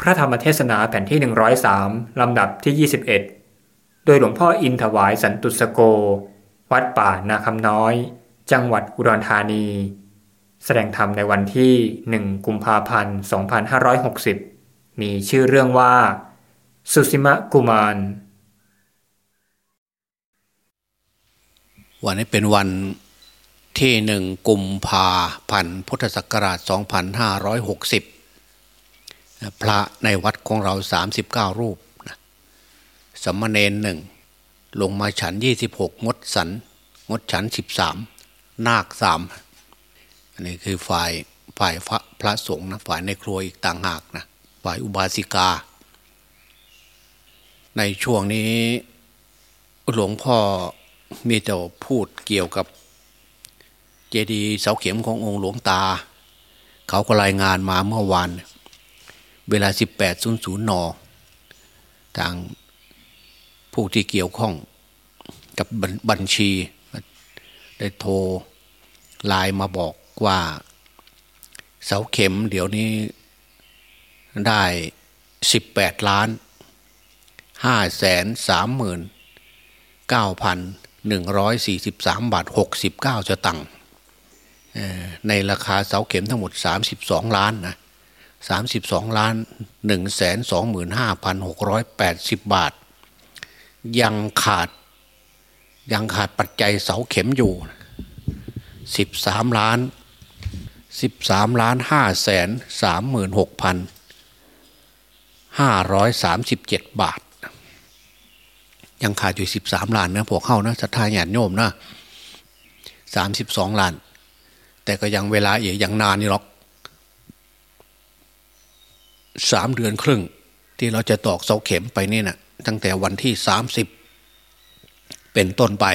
พระธรรมเทศนาแผ่นที่ 103 ลำดับที่ 21 โดยหลวงพ่ออินถวายสันตุสโก วัดป่านาคำน้อย จังหวัดอุดรธานี แสดงธรรมในวันที่ 1 กุมภาพันธ์ 2560 มีชื่อเรื่องว่า สุสิมะกุมาร วันนี้เป็นวันที่หนึ่งกุมภาพันธ์พุทธศักราช 2560 พระในวัดของเรา 39 รูปนะสมณเณรหนึ่งลงมาฉัน 26 งดสัน งดฉัน 13 นาคสามอันนี้คือฝ่ายฝ่ายพระพระสงฆ์นะฝ่ายในครัวอีกต่างหากนะฝ่ายอุบาสิกา ในช่วงนี้หลวงพ่อมีแต่พูดเกี่ยวกับเจดีย์เสาเข็มขององค์หลวงตา เขาก็รายงานมาเมื่อวาน เวลา 18.00 น ทางผู้ที่เกี่ยวข้องกับบัญชี ได้โทรไลน์มาบอกว่าเสาเข็มเดี๋ยวนี้ได้ 18 ล้าน 5 3 9 1 4 3 บาท 69 จะตังค์ในราคาเสาเข็มทั้งหมด 32 ล้านนะ 32ล้าน1แสน25,680 บาท ยังขาดยังขาดปัจจัยเสาเข็มอยู่ 13 ล้าน 13 ล้าน5แสน36,537 บาท ยังขาดอยู่ 13 ล้านนะพวกเข้านะศรัทธาญาติโยมนะ 32 ล้าน แต่ก็ยังเวลาอีกยังนานนี่หรอก สามเดือนครึ่ง ที่เราจะตอกเสาเข็มไปนี่นะตั้งแต่วันที่สามสิบเป็นต้นไป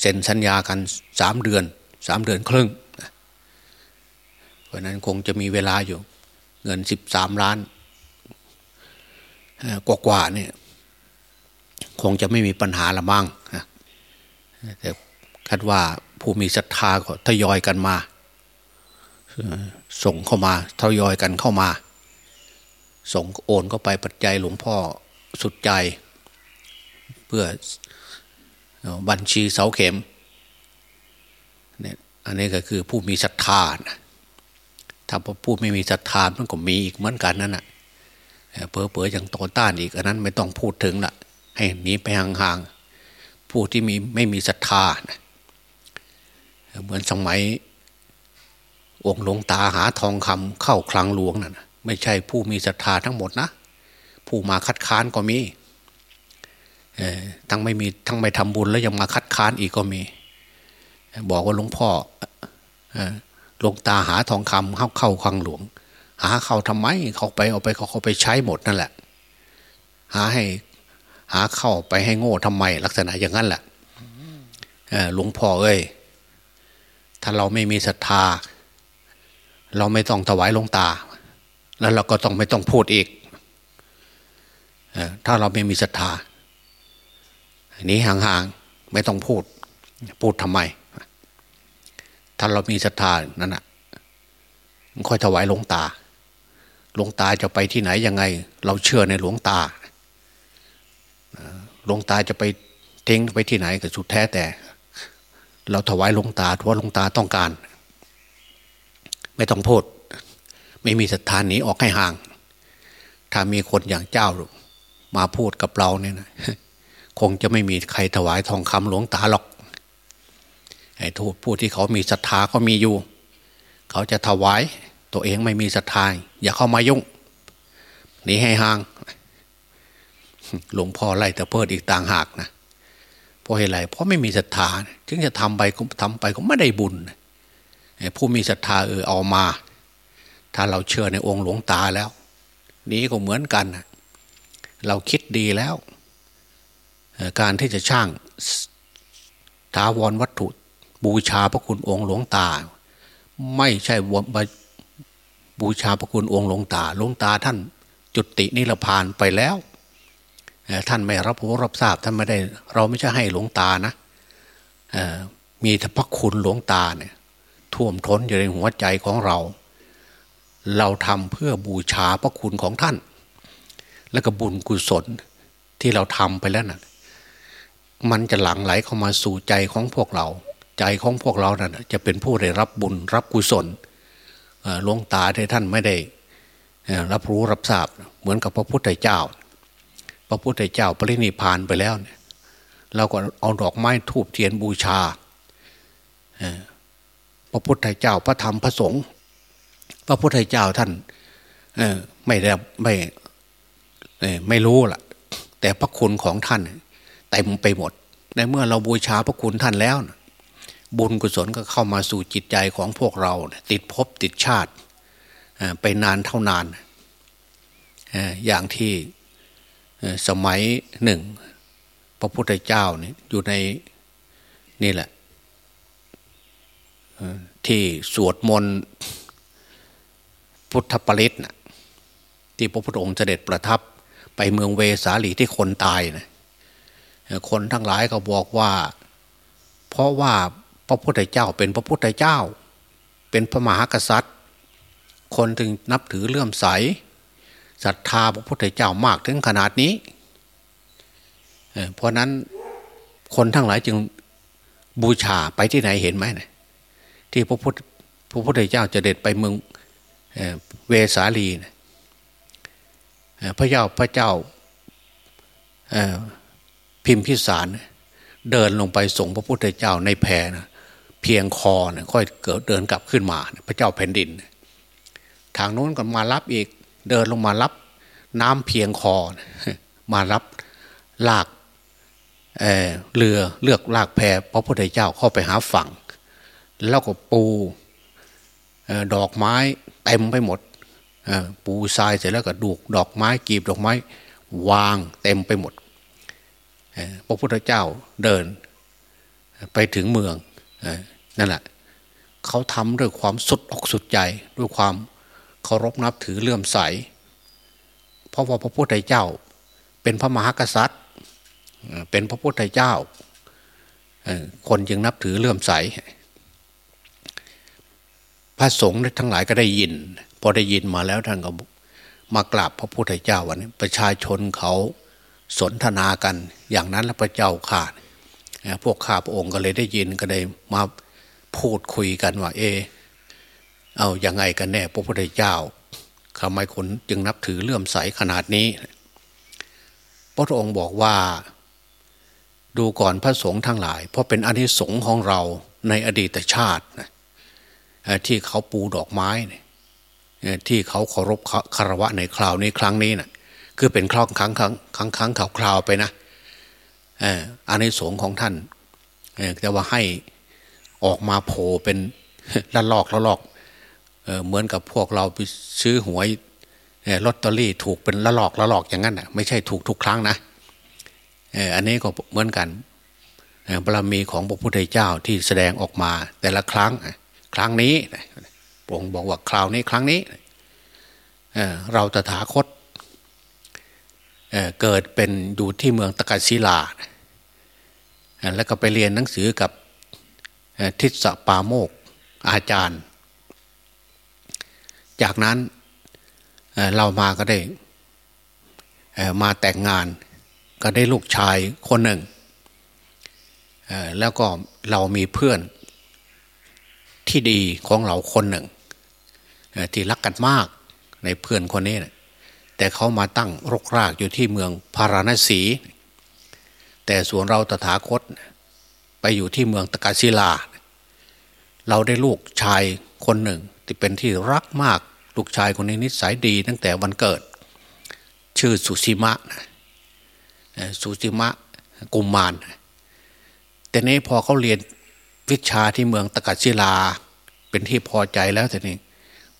เซ็นสัญญากันสามเดือนสามเดือนครึ่งเพราะนั้นคงจะมีเวลาอยู่เงินสิบสามล้านกว่าๆเนี่ยคงจะไม่มีปัญหาละมั่งแต่คาดว่าผู้มีศรัทธาก็ทยอยกันมา ส่งเข้ามาทยอยกันเข้ามา ส่งโอนเข้าไปปัจจัยหลวงพ่อสุดใจ เพื่อบัญชีเสาเข็มเนี่ยอันนี้ก็คือผู้มีศรัทธานะถ้าผู้ไม่มีศรัทธามันก็มีอีกเหมือนกันนั่นแหะเผลอๆอย่างต่อต้านอีกอันนั้นไม่ต้องพูดถึงละให้หนีไปห่างๆผู้ที่มีไม่มีศรัทธานะเหมือนสมัย องค์หลวงตาหาทองคำเข้าคลังหลวงนั่นไม่ใช่ผู้มีศรัทธาทั้งหมดนะ ผู้มาคัดค้านก็มีทั้งไม่มีทั้งไม่ทำบุญแล้วยังมาคัดค้านอีกก็มี บอกว่าหลวงพ่อหลวงตาหาทองคำเข้าเข้าคลังหลวง หาเข้าทำไมเขาไปเอาไปเขาเขาไปใช้หมดนั่นแหละ หาให้หาเข้าไปให้โง่ทำไม ลักษณะอย่างนั้นแหละหลวงพ่อเอ้ยถ้าเราไม่มีศรัทธา เราไม่ต้องถวายลงตา แล้วเราก็ต้องไม่ต้องพูดอีกถ้าเราไม่มีศรัทธานี้ห่างๆไม่ต้องพูด พูดทำไม ถ้าเรามีศรัทธานั่นแหะค่อยถวายหลวงตา หลวงตาจะไปที่ไหนยังไง เราเชื่อในหลวงตาหลวงตาจะไปเท้งไปที่ไหนก็สุดแท้แต่ เราถวายหลวงตาเพราะหลวงตาต้องการ ไม่ต้องพูด ไม่มีศรัทธาหนีออกให้ห่าง ถ้ามีคนอย่างเจ้ามาพูดกับเราเนี่ยนะคงจะไม่มีใครถวายทองคำหลวงตาหรอกไอ้ทูตผู้ที่เขามีศรัทธาเขามีอยู่ เขาจะถวาย ตัวเองไม่มีศรัทธาอย่าเข้ามายุ่งหนีให้ห่างหลวงพ่อไล่แต่เพิดอีกต่างหากนะเพราะเหตุไรเพราะไม่มีศรัทธา ถึงจะทำไปก็ทำไปก็ไม่ได้บุญ ผู้มีศรัทธาเออเอามา ถ้าเราเชื่อในองค์หลวงตาแล้ว นี้ก็เหมือนกัน เราคิดดีแล้ว การที่จะช่างถาวรวัตถุบูชาพระคุณองค์หลวงตา ไม่ใช่บูชาพระคุณองค์หลวงตาหลวงตาท่านจุตินิรพานไปแล้วท่านไม่รับรู้รับทราบท่านไม่ได้ เราไม่ใช่ให้หลวงตานะมีพระคุณหลวงตาเนี่ย ท่วมท้นอยู่ในหัวใจของเรา เราทำเพื่อบูชาพระคุณของท่าน และก็บุญกุศลที่เราทำไปแล้วนะ่ะ มันจะหลั่งไหลเข้ามาสู่ใจของพวกเรา ใจของพวกเรานะ่ะจะเป็นผู้ได้รับบุญรับกุศลหลวงตาที่ท่านไม่ได้รับรู้รับทราบเหมือนกับพระพุทธเจ้า พระพุทธเจ้าปรินิพานไปแล้วเนี่ยเราก็เอาดอกไม้ทูบเทียนบูชา พระพุทธเจ้าพระธรรมพระสงฆ์พระพุทธเจ้าท่านไม่ได้ไม่ไม่รู้ล่ะ แต่พระคุณของท่านเต็มไปหมด ในเมื่อเราบูชาพระคุณท่านแล้วบุญกุศลก็เข้ามาสู่จิตใจของพวกเรา ติดภพติดชาติไปนานเท่านาน อย่างที่สมัยหนึ่ง พระพุทธเจ้าเนี่ยอยู่ในนี่แหละ ที่สวดมนต์พุทธปริตนะที่พระพุทธองค์เสด็จประทับไปเมืองเวสาลีที่คนตายนะคนทั้งหลายก็บอกว่า เพราะว่าพระพุทธเจ้าเป็นพระพุทธเจ้า เป็นพระมหากษัตริย์ คนถึงนับถือเลื่อมใสศรัทธาพระพุทธเจ้ามากถึงขนาดนี้เพราะนั้นคนทั้งหลายจึงบูชาไปที่ไหนเห็นไหมนะ ที่พระพุทธพระพุทธเจ้าจะเด็ดไปเมืองเวสาลีนะพระเจ้าพระเจ้าพิมพิสารเดินลงไปส่งพระพุทธเจ้าในแพนะเพียงคอนะค่อยเกิดเดินกลับขึ้นมาพระเจ้าแผ่นดิน ทางโน้นก็มารับอีกเดินลงมารับน้ำเพียงคอมารับลากเเรือเลือกลากแพพระพุทธเจ้าเข้าไปหาฝั่ง แล้วก็ปูดอกไม้เต็มไปหมดปูทรายเสร็จแล้วก็ดูกดอกไม้กีบดอกไม้ วางเต็มไปหมดพระพุทธเจ้าเดินไปถึงเมืองนั่นแหละเขาทำด้วยความสุดอกสุดใจด้วยความเคารพนับถือเลื่อมใส เพราะว่าพระพุทธเจ้า เป็นพระมหากษัตริย์ เป็นพระพุทธเจ้า คนจึงนับถือเลื่อมใส พระสงฆ์ทั้งหลายก็ได้ยิน พอได้ยินมาแล้วท่านก็มากราบพระพุทธเจ้าวันนี้ ประชาชนเขาสนทนากัน อย่างนั้นแล้วพระเจ้าข่าพวกข้าพระองค์ก็เลยได้ยินก็เลยมาพูดคุยกันว่า เอ เอาอยัางไงกันแน่ พระพุทธเจ้าทำไมคนจึงนับถือเลื่อมใสขนาดนี้ พระองค์บอกว่า ดูก่อนพระสงฆ์ทั้งหลาย เพราะเป็นอนิสงส์ของเราในอดีตชาติ ที่เขาปูดอกไม้ที่เขาเคารพคารวะในคราวนี้ครั้งนี้นะคือเป็นครั้งครั้งครั้งครั้งครั้งข่าวคราวไปนะอันในสงของท่านแต่ว่าให้ออกมาโผล่เป็นละลอกละลอกเหมือนกับพวกเราไปซื้อหวยลอตเตอรี่ถูกเป็นละลอกละลอกอย่างนั้นอะไม่ใช่ถูกทุกครั้งนะอันนี้ก็เหมือนกันบารมีของพระพุทธเจ้าที่แสดงออกมาแต่ละครั้ง ครั้งนี้พระองค์บอกว่าคราวนี้ครั้งนี้เราตถาคตเกิดเป็นอยู่ที่เมืองตะกัศิลา แล้วก็ไปเรียนหนังสือกับทิศปาโมกอาจารย์ จากนั้นเรามาก็ได้มาแต่งงานก็ได้ลูกชายคนหนึ่ง แล้วก็เรามีเพื่อน ที่ดีของเราคนหนึ่งที่รักกันมากในเพื่อนคนนี้นะแต่เขามาตั้งรกรากอยู่ที่เมืองพาราณสี แต่ส่วนเราตถาคต ไปอยู่ที่เมืองตะกาศิลา เราได้ลูกชายคนหนึ่งที่เป็นที่รักมากลูกชายคนนี้นิสัยดีตั้งแต่วันเกิด ชื่อสุชิมะสุชิมะกุมมารแต่นี้พอเขาเรียน วิชาที่เมืองตะกัศิลา เป็นที่พอใจแล้วแต่นี้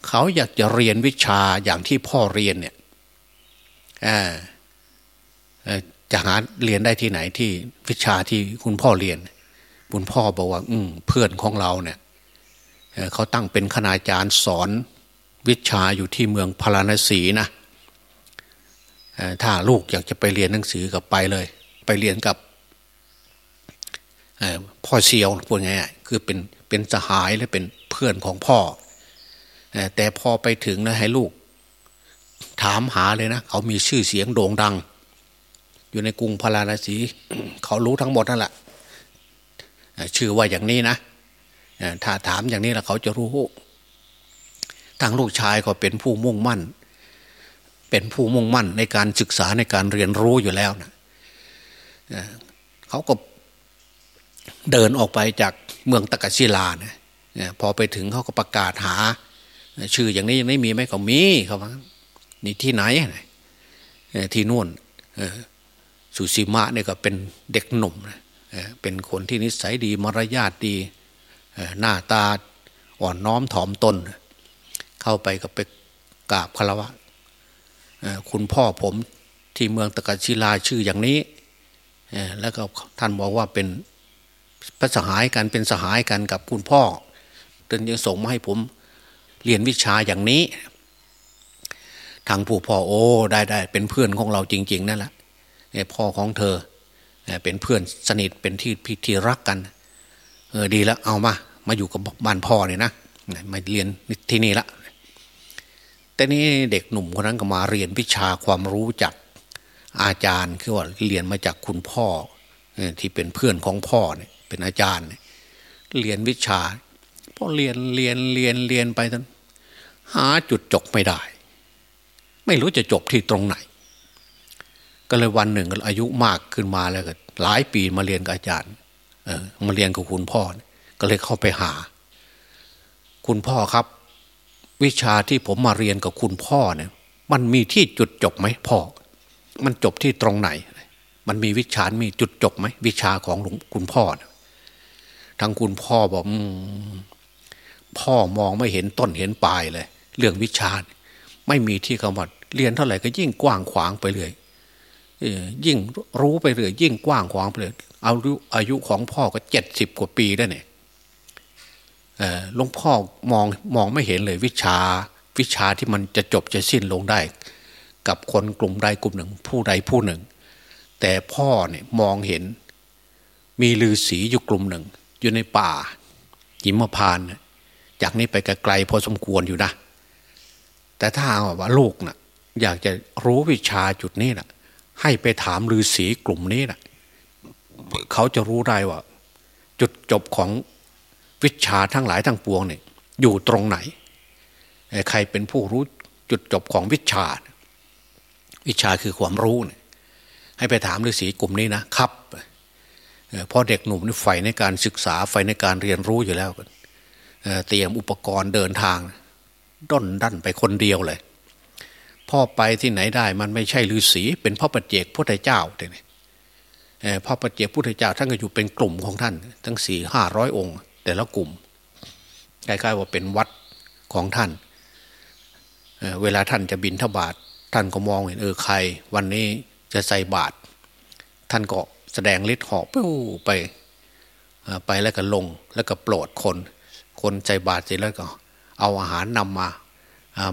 เขาอยากจะเรียนวิชาอย่างที่พ่อเรียนเนี่ยจะหาเรียนได้ที่ไหนที่วิชาที่คุณพ่อเรียน คุณพ่อบอกว่า อืเพื่อนของเราเนี่ยเขาตั้งเป็นคณาจารย์สอนวิชาอยู่ที่เมืองพาราณสีนะถ้าลูกอยากจะไปเรียนหนังสือกับไปเลย ไปเรียนกับ พ่อเซียวพูดง่ายคือเป็นเป็นสหายและเป็นเพื่อนของพ่อ แต่พอไปถึงแล้วให้ลูก ถามหาเลยนะ เขามีชื่อเสียงโด่งดัง อยู่ในกรุงพาราณสี เขารู้ทั้งหมดนั่นแหละชื่อว่าอย่างนี้นะถ้าถามอย่างนี้แล้วเขาจะรู้ทางลูกชายก็เป็นผู้มุ่งมั่น เป็นผู้มุ่งมั่นในการศึกษาในการเรียนรู้อยู่แล้วนะเขาก็ เดินออกไปจากเมืองตะกัศิลานะพอไปถึงเขาก็ประกาศหา ชื่ออย่างนี้ยังไม่มีไหมก็มีเขาว่านี่ที่ไหนที่นู่นสุสีมะเนี่ยก็เป็นเด็กหนุ่มเป็นคนที่นิสัยดีมารยาทดีหน้าตาอ่อนน้อมถ่อมตน เข้าไปก็ไปกราบคารวะคุณพ่อผมที่เมืองตะกัศิลาชื่ออย่างนี้แล้วก็ท่านบอกว่าเป็น พระสหายกันเป็นสหายกันกับคุณพ่อจนยังส่งมาให้ผมเรียนวิชาอย่างนี้ ทางผู้พ่อโอ้ได้ได้เป็นเพื่อนของเราจริง ๆ นั่นแหละพ่อของเธอเป็นเพื่อนสนิทเป็นที่พิธีรักกัน เออดีแล้วเอามา มาอยู่กับบ้านพ่อเนี่ยนะมาเรียนที่นี่ละแต่นี้เด็กหนุ่มคนนั้นก็มาเรียนวิชาความรู้จากอาจารย์คือว่าเรียนมาจากคุณพ่อที่เป็นเพื่อนของพ่อเนี่ย เป็นอาจารย์เรียนวิชาพอเรียนเรียนเรียนเรียนไปทั้นหาจุดจบไม่ได้ ไม่รู้จะจบที่ตรงไหน ก็เลยวันหนึ่งอายุมากขึ้นมาแล้วก็หลายปีมาเรียนกับอาจารย์เออมาเรียนกับคุณพ่อ ก็เลยเข้าไปหา คุณพ่อครับ วิชาที่ผมมาเรียนกับคุณพ่อเนี่ย มันมีที่จุดจบไหมพ่อ มันจบที่ตรงไหน มันมีวิชา มีจุดจบไหมวิชาของคุณพ่อ ทางคุณพ่อบอกพ่อมองไม่เห็นต้นเห็นปลายเลย เรื่องวิชา ไม่มีที่กำหนดเรียนเท่าไหร่ก็ยิ่งกว้างขวางไปเลยยิ่งรู้ไปเรื่อยยิ่งกว้างขวางไปเลยเอาอายุของพ่อก็เจ็ดสิบกว่าปีได้เนี่ยหลวงพ่อมองมองไม่เห็นเลยวิชา วิชาที่มันจะจบจะสิ้นลงได้ กับคนกลุ่มใดกลุ่มหนึ่ง ผู้ใดผู้หนึ่ง แต่พ่อเนี่ยมองเห็น มีลือสีอยู่กลุ่มหนึ่ง อยู่ในป่าหิมพานจากนี้ไปไกลพอสมควรอยู่นะ แต่ถ้าว่าลูกนะ่ะ อยากจะรู้วิชาจุดนี้นะ่ะ ให้ไปถามลือสีกลุ่มนี้นะเขาจะรู้ได้ว่า จุดจบของวิชาทั้งหลายทั้งปวงเนี่ยอยู่ตรงไหน ใครเป็นผู้รู้จุดจบของวิชา วิชาคือความรู้เนี่ยให้ไปถามฤาษีกลุ่มนี้นะครับ เพราะเด็กหนุ่มนี่ใฝ่ในการศึกษาใฝ่ในการเรียนรู้อยู่แล้วเตรียมอุปกรณ์เดินทางด้นดันไปคนเดียวเลย พ่อไปที่ไหนได้มันไม่ใช่ฤาษีเป็นพ่อปัจเจกพุทธเจ้าเนี่ยพ่อปัจเจกพุทธเจ้าท่านก็อยู่เป็นกลุ่มของท่าน ทั้งสี่ห้าร้อยองค์ แต่ละกลุ่มคล้ายๆว่าเป็นวัดของท่านเเวลาท่านจะบินทบาทท่านก็มองเห็นเออใคร วันนี้จะใส่บาตรท่านก็ แสดงฤทธิ์หอบไปไปแล้วก็ลงแล้วก็โปรดคน คนใจบาตรเสร็จแล้วก็ เอาอาหารนำมา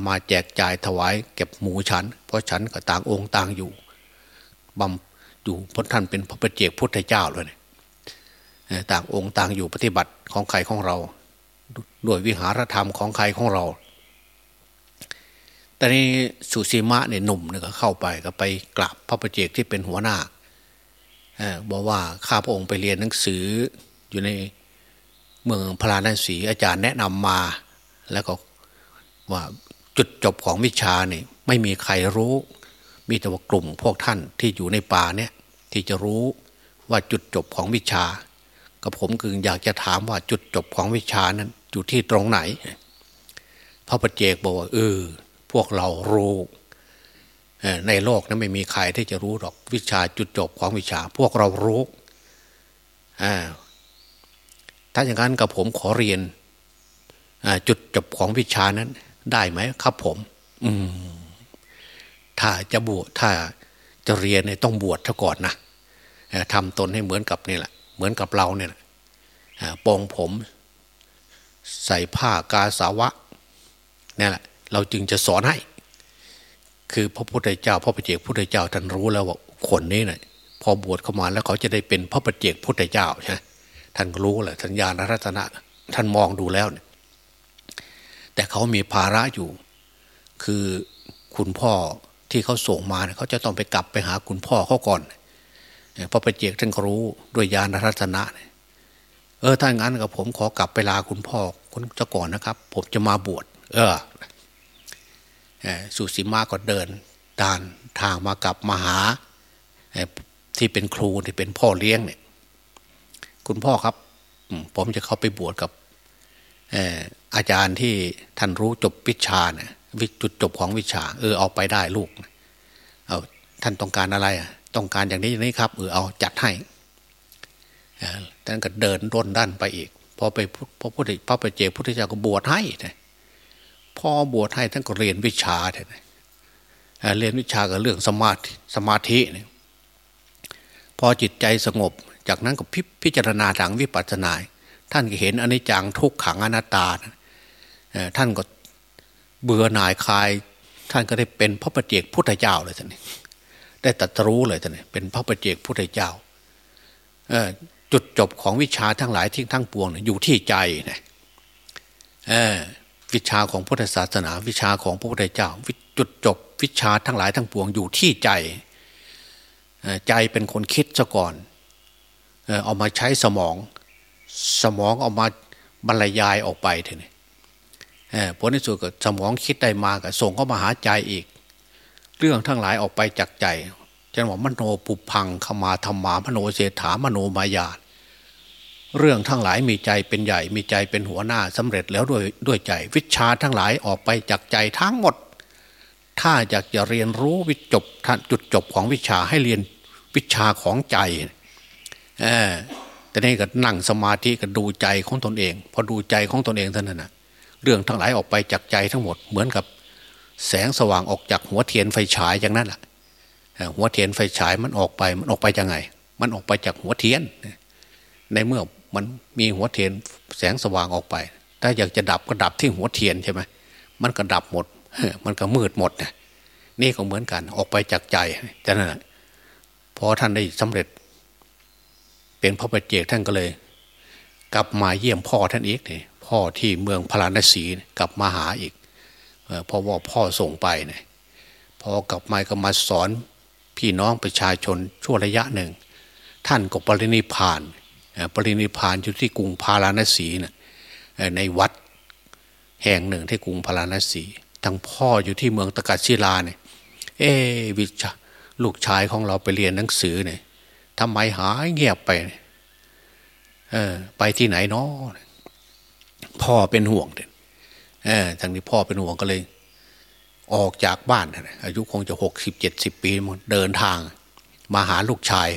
มาแจกจ่ายถวายเก็บหมูฉัน เพราะฉันก็ต่างองค์ต่างอยู่บำอยู่พระท่านเป็นพระประเจกพุทธเจ้าเลย ต่างองค์ต่างอยู่ปฏิบัติของใครของเรา ด้วยวิหารธรรมของใครของเรา แต่นี้สุสีมะเนี่ยหนุ่มเนี่ยก็เข้าไปก็ไปกราบพระประเจกที่เป็นหัวหน้า บอกว่าข้าพระองค์ไปเรียนหนังสืออยู่ในเมืองพราณสีอาจารย์แนะนำมา แล้วก็ว่าจุดจบของวิชาเนี่ยไม่มีใครรู้ มีแต่ว่ากลุ่มพวกท่านที่อยู่ในป่าเนี่ยที่จะรู้ว่าจุดจบของวิชา กับผมคืออยากจะถามว่าจุดจบของวิชานั้นอยู่ที่ตรงไหน พระปเจกบอกว่าเออพวกเรารู้ ในโลกนั้นไม่มีใครที่จะรู้หรอกวิชาจุดจบของวิชา พวกเรารู้ถ้าอย่างนั้นกับผมขอเรียนจุดจบของวิชานั้น ได้ไหมครับผม อืมถ้าจะบวชถ้าจะเรียนเนี่ยต้องบวชซะก่อนนะทำตนให้เหมือนกับนี่แหละ เหมือนกับเราเนี่ยปองผม ใส่ผ้ากาสาวะนี่แหละ เราจึงจะสอนให้ คือพระพุทธเจ้า พระปเจกพุทธเจ้าท่านรู้แล้วว่าคนนี้เนะ่ยพอบวชเข้ามาแล้วเขาจะได้เป็นพระปเจกพุทธเจ้าใช่ท่านรู้แหละทัญญาณรัตนะ ท่านมองดูแล้วเนี่ยแต่เขามีภาระอยู่ คือคุณพ่อที่เขาส่งมาเขาจะต้องไปกลับไปหาคุณพ่อเขาก่อนพอไปเจกท่านก็รู้ด้วยญาณรัตนะเออถ้างั้นกับผมขอกลับไปลาคุณพ่อคุณจะก่อนนะครับ ผมจะมาบวชเออ สุสีมาก็เดินดานทางมากับมาหาที่เป็นครูที่เป็นพ่อเลี้ยงเนี่ยคุณพ่อครับ ผมจะเข้าไปบวชกับอาจารย์ที่ท่านรู้จบวิชาเนี่ยจุดจบของวิชา เออเอาไปได้ลูกเอาท่านต้องการอะไรอะต้องการอย่างนี้อย่างนี้ครับเออเอาจัดให้ท่านก็เดินร่นด้านไปอีกพอไปพระพุทธพระปเจพุทธเจ้าก็บวชให้ พอบวชให้ท่านก็เรียนวิชาเเรียนวิชากับเรื่องสมาธิสมาธิเนี่ยพอจิตใจสงบ จากนั้นก็พิพจารณาทางวิปัสสนาท่านก็เห็นอนิจจังทุกขังอนัตตาท่านก็เบื่อหน่ายคลาย ท่านก็ได้เป็นพระประเจกพุทธเจ้าเลยท่านได้ตรัสรู้เลยท่านเป็นพระประเจกพุทธเจ้าจุดจบของวิชาทั้งหลายที่ทั้งปวงอยู่ที่ใจนะ วิชาของพุทธศาสนา วิชาของพระพุทธเจ้าจุดจบ วิชาทั้งหลายทั้งปวงอยู่ที่ใจ ใจเป็นคนคิดซะก่อน เอามาใช้สมอง สมองเอามาบรรยายออกไปเถอะนี่ผลที่สุดก็สมองคิดได้มาก็ส่งเข้ามาหาใจอีก เรื่องทั้งหลายออกไปจากใจจะบอกมโนปุพังขมาธรรมามโนเศรษฐามโนมายา เรื่องทั้งหลายมีใจเป็นใหญ่มีใจเป็นหัวหน้าสำเร็จแล้วด้วยด้วยใจ วิชาทั้งหลายออกไปจากใจทั้งหมด ถ้าอยากจะเรียนรู้วิจบจุดจบของวิชาให้เรียนวิชาของใจเออแต่นี่ก็นั่งสมาธิก็ดูใจของตนเอง พอดูใจของตนเองเท่านั้นนะเรื่องทั้งหลายออกไปจากใจทั้งหมดเหมือนกับ แสงสว่างออกจากหัวเทียนไฟฉายอย่างนั้นแหละหัวเทียนไฟฉายมันออกไปมันออกไปยังไง มันออกไปจากหัวเทียน ในเมื่อ มันมีหัวเทียนแสงสว่างออกไป ถ้าอยากจะดับก็ดับที่หัวเทียนใช่ไหมมันก็ดับหมด มันก็มืดหมดนี่ก็เหมือนกันออกไปจากใจแต่นั้นพอท่านได้สำเร็จ เป็นพระประเจกท่านก็เลย กลับมาเยี่ยมพ่อท่านอีกเนี่ยพ่อที่เมืองพราณสีกลับมาหาอีกเพราะว่าพ่อส่งไปเนี่ยพอกลับมาก็มาสอนพี่น้องประชาชนช่วระยะหนึ่ง ท่านก็ปรินิพาน ปรินิพานอยู่ที่กรุงพาราณสีนะในวัดแห่งหนึ่งที่กรุงพาราณสีทั้งพ่ออยู่ที่เมืองตะกัศิลาเนี่ยเอวิชาลูกชายของเราไปเรียนหนังสือเนี่ยทำไมหายเงียบไปเออไปที่ไหนเนาะพ่อเป็นห่วงเด่นเออทางนี้พ่อเป็นห่วงก็เลย ออกจากบ้านอายุคงจะหกสิบเจ็ดสิบปีมันเดินทาง มาหาลูกชาย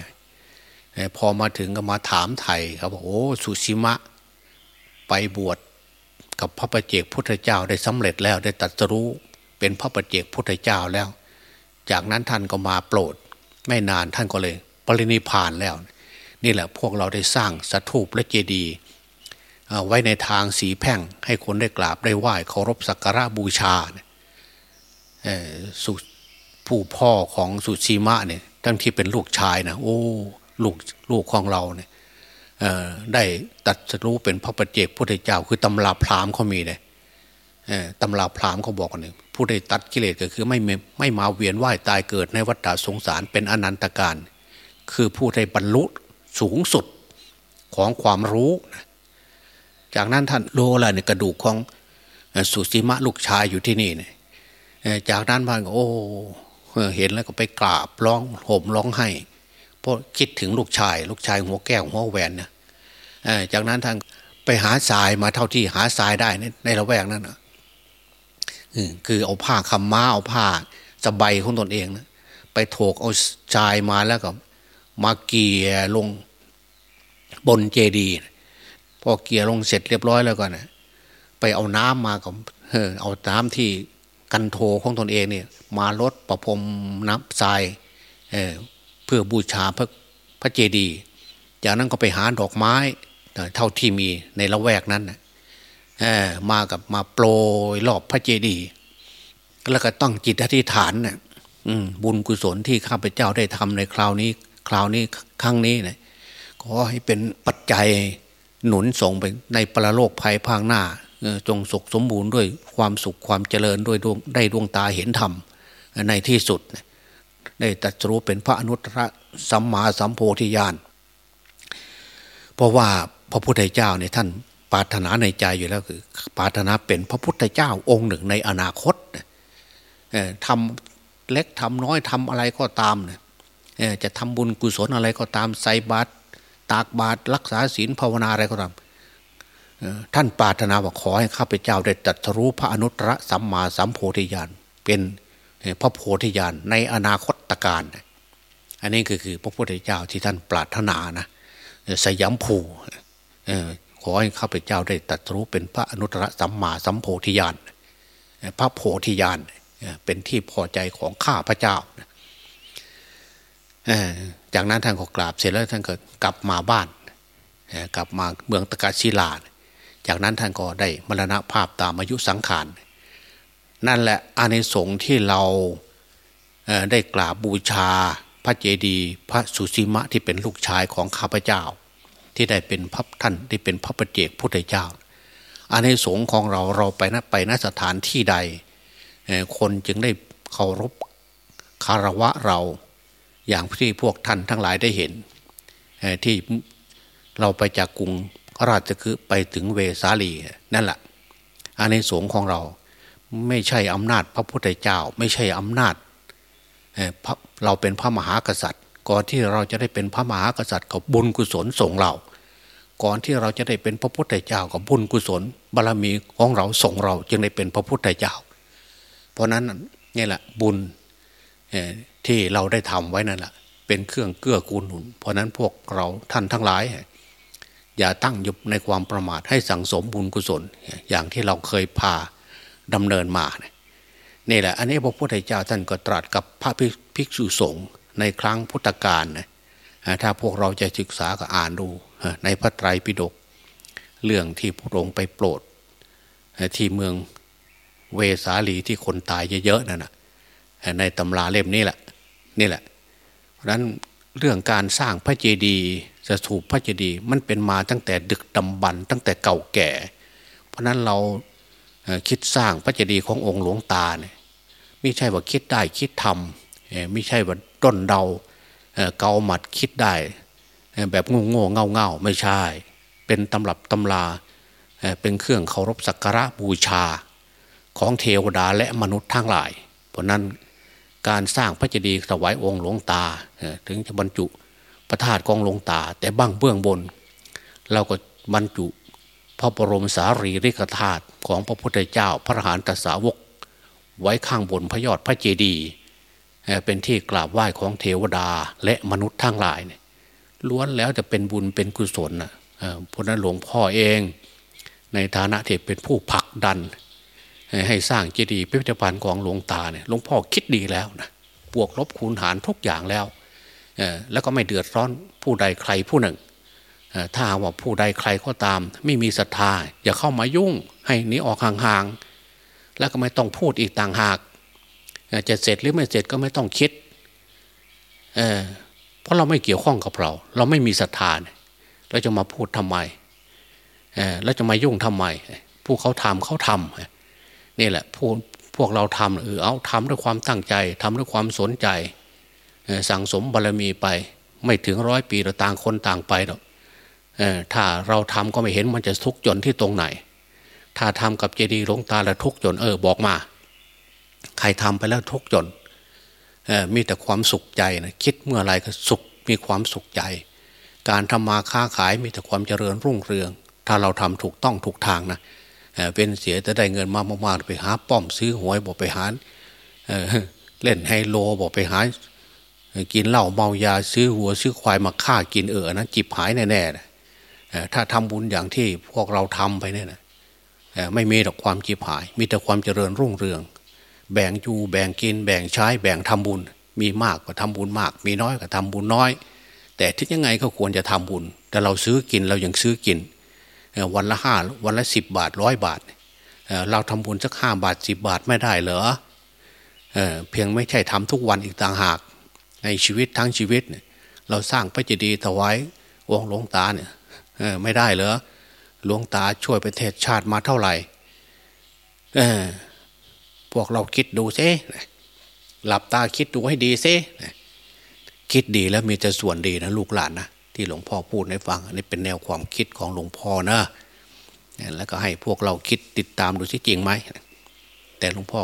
พอมาถึงก็มาถามไทยเขาบอกโอ้สุชิมะ ไปบวชกับพระประเจกพุทธเจ้าได้สำเร็จแล้วได้ตัดสู้เป็นพระประเจกพุทธเจ้าแล้ว จากนั้นท่านก็มาโปรด ไม่นานท่านก็เลย ปรินิพานแล้ว นี่แหละพวกเราได้สร้างสถูปและเจดีย์ไว้ในทางสีแพ่ง ให้คนได้กราบได้ไหว้เคารพสักการะบูชาสุผู้พ่อของสุชีมะเนี่ยทั้งที่เป็นลูกชายนะโอ้ ลูกลูกของเราเนี่ยได้ตัดรู้เป็นพระประเจกพุทธเจ้า คือตำราพราหมณ์เขามีเลยตำราพราหมณ์เขาบอกกันหนึ่งผู้ได้ตัดกิเลสก็คือไม่ไม่มาเวียนว่ายตายเกิดในวัฏสงสารเป็นอนันตการ คือผู้ได้บรรลุสูงสุดของความรู้ จากนั้นท่านโลอะไรเนี่ยกระดูกของสุสีมะลูกชายอยู่ที่นี่เนี่ยจากนั้นพันก็โอ้เห็นแล้วก็ไปกราบร้องห่มร้องไห้ เพราะคิดถึงลูกชาย ลูกชายหัวแก้วหัวแหวนเนี่ยจากนั้นทางไปหาทรายมาเท่าที่หาทรายได้ ในละแวกนั้นนะคือเอาผ้าคำม้าเอาผ้าสบายของตนเองนะไปโถกเอาทรายมาแล้วก็มาเกียลงบนเจดีย์พอเกียร์ลงเสร็จเรียบร้อยแล้วก็นะไปเอาน้ำมากับเอาน้ำที่กันโถของตนเองเนี่ย มาลดประพรมน้ำทรายเเพื่อบูชาพระพระเจดีย์จากนั้นก็ไปหาดอกไม้เท่าที่มีในละแวกนั้นมากับมาโปรยรอบพระเจดีย์แล้วก็ต้องจิตอธิษฐานนะบุญกุศลที่ข้าพเจ้าได้ทำในคราวนี้ คราวนี้ครั้งนี้นะขอให้เป็นปัจจัยหนุนส่งไปในปรโลกภัยภาคหน้าจงสุขสมบูรณ์ด้วยความสุขความเจริญด้วยดวงได้ดวงตาเห็นธรรมในที่สุด ได้ตรัสรู้เป็นพระอนุตตรสัมมาสัมโพธิญาณเพราะว่าพระพุทธเจ้าเนี่ยท่านปรารถนาในใจอยู่แล้วคือปรารถนาเป็นพระพุทธเจ้าองค์หนึ่งในอนาคตทำเล็กทำน้อยทำอะไรก็ตามเนี่ยจะทำบุญกุศลอะไรก็ตามใส่บาตรตากบาตรรักษาศีลภาวนาอะไรก็ตามท่านปรารถนาว่าขอให้ข้าพเจ้าได้ตรัสรู้พระอนุตตรสัมมาสัมโพธิญาณเป็น พระโพธิญาณในอนาคตการ อันนี้คือคือพระพุทธเจ้าที่ท่านปรารถนานะสยามภูขอให้ข้าพเจ้าได้ตรัสรู้เป็นพระอนุตตรสัมมาสัมโพธิญาณพระโพธิญาณเป็นที่พอใจของข้าพเจ้าจากนั้นท่านก็กราบเสร็จแล้วท่านก็กลับมาบ้านกลับมาเมืองตะกาศิลาจากนั้นท่านก็ได้มรณภาพตามอายุสังขาร นั่นแหละอานิสงส์ที่เราได้กราบบูชาพระเจดีย์พระสุสีมะที่เป็นลูกชายของข้าพเจ้า ที่ได้เป็นพระท่านที่เป็นพระประเจกพุทธเจ้าอานิสงส์ของเราเราไปนะไปนะสถานที่ใด คนจึงได้เคารพคารวะเราอย่างที่พวกท่านทั้งหลายได้เห็น ที่เราไปจากกรุงราชคือไปถึงเวสาลีนั่นแหละอันในสงของเรา ไม่ใช่อำนาจพระพุทธเจ้า ไม่ใช่อำนาจเราเป็นพระมหากษัตริย์ ก่อนที่เราจะได้เป็นพระมหากษัตริย์กับบุญกุศลส่งเรา ก่อนที่เราจะได้เป็นพระพุทธเจ้ากับบุญกุศลบารรมีของเราส่งเรา จึงได้เป็นพระพุทธเจ้า เพราะนั้นนี่แหละบุญที่เราได้ทำไว้นั่นแหละเป็นเครื่องเกื้อกูลหนุน เพราะนั้นพวกเราท่านทั้งหลาย อย่าตั้งยุบในความประมาทให้สั่งสมบุญกุศล อย่างที่เราเคยพา ดำเนินมานี่แหละอันนี้พระพุทธเจ้าท่านก็ตรัสกับพระภิกษุสงฆ์ในครั้งพุทธกาลนะถ้าพวกเราจะศึกษาก็อ่านดูในพระไตรปิฎกเรื่องที่พระองค์ไปโปรด ที่เมืองเวสาลีที่คนตายเยอะๆนั่นนะในตำราเล่มนี้แหละนี่แหละ เพราะนั้นเรื่องการสร้างพระเจดีย์จะถูกพระเจดีย์มันเป็นมาตั้งแต่ดึกดำบรรตั้งแต่เก่าแก่ เพราะนั้นเรา คิดสร้างพระเจดีย์ขององค์หลวงตาเนี่ยไม่ใช่ว่าคิดได้คิดทำไม่ใช่ว่าต้นเดาเกาหมัดคิดได้ แบบงงงเงาเงาไม่ใช่ เป็นตำรับตำลาเป็นเครื่องเคารพสักการะบูชาของเทวดาและมนุษย์ทั้งหลาย เพราะนั้นการสร้างพระเจดีย์ถวายองค์หลวงตา ถึงจะบรรจุพระธาตุกองหลวงตา แต่บ้างเบื้องบน เราก็บรรจุ พระบรมสารีริกธาตุของพระพุทธเจ้าพระหานตสาวก ไว้ข้างบนพระยอดพระเจดีย์เป็นที่กราบไหว้ของเทวดาและมนุษย์ทั้งหลายเนี่ยล้วนแล้วจะเป็นบุญเป็นกุศลนะพระนั้นหลวงพ่อเอง ในฐานะที่เป็นผู้ผลักดัน ให้สร้างเจดีย์พิพิธภัณฑ์ของหลวงตาเนี่ยหลวงพ่อคิดดีแล้วนะบวกลบคูณหารทุกอย่างแล้วแล้วก็ไม่เดือดร้อนผู้ใดใครผู้หนึ่ง ถ้าว่าผู้ใดใครก็ตาม ไม่มีศรัทธา อย่าเข้ามายุ่ง ให้หนีออกห่างๆแล้วก็ไม่ต้องพูดอีกต่างหากจะเสร็จหรือไม่เสร็จก็ไม่ต้องคิดเเพราะเราไม่เกี่ยวข้องกับเรา เราไม่มีศรัทธาเราจะมาพูดทำไมแล้วจะมายุ่งทำไม ผู้เขาทำเขาทำนี่แหละพวกพวกเราทำเออเอาทำด้วยความตั้งใจทำด้วยความสนใจ สั่งสมบารรมีไป ไม่ถึงร้อยปีเราต่างคนต่างไปหรอก ถ้าเราทำก็ไม่เห็นมันจะทุกข์จนที่ตรงไหน ถ้าทำกับเจดีย์หลวงตาแล้วทุกข์จนเออบอกมา ใครทำไปแล้วทุกข์จนมีแต่ความสุขใจนะคิดเมื่อไรก็สุขมีความสุขใจ การทำมาค้าขายมีแต่ความเจริญรุ่งเรือง ถ้าเราทำถูกต้องถูกทางนะเป็นเสียจะได้เงินมามากๆไปหาป้อมซื้อหวยบอกไปหาเล่นไฮโลบอกไปหากินเหล้าเมายาซื้อหัวซื้อควายมาฆ่ากินเออนะจิบหายแน่ๆ ถ้าทำบุญอย่างที่พวกเราทำไปเนี่ยนะไม่มีดอกความจิบหาย มีแต่ความเจริญรุ่งเรือง แบ่งอยู่แบ่งกิน แบ่งใช้แบ่งทำบุญ มีมากก็ทำบุญมาก มีน้อยก็ทำบุญน้อย แต่ที่ยังไงก็ควรจะทำบุญ แต่เราซื้อกินเรายังซื้อกิน วันละห้าวันละสิบบาทร้อยบาท เราทำบุญสักห้าบาทสิบบาทไม่ได้เหรอเเพียงไม่ใช่ทำทุกวันอีกต่างหาก ในชีวิตทั้งชีวิต เราสร้างพระเจดีย์ถวายองค์หลวงตาเนี่ย ไม่ได้เหรอหลวงตาช่วยประเทศชาติมาเท่าไหร่เออพวกเราคิดดูซิหลับตาคิดดูให้ดีซิคิดดีแล้วมีแต่ส่วนดีนะลูกหลานนะที่หลวงพ่อพูดให้ฟัง อันนี้เป็นแนวความคิดของหลวงพ่อนะแล้วก็ให้พวกเราคิดติดตามดูสิจริงไหมแต่หลวงพ่อ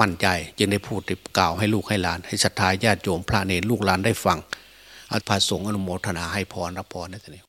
มั่นใจจึงได้พูดติดกล่าวให้ลูกให้หลาน ให้ศรัทธาญาติโยมพระเนรลูกหลานได้ฟังอาภาสงฆ์อนุโมทนาให้พรรับพรนะท่าน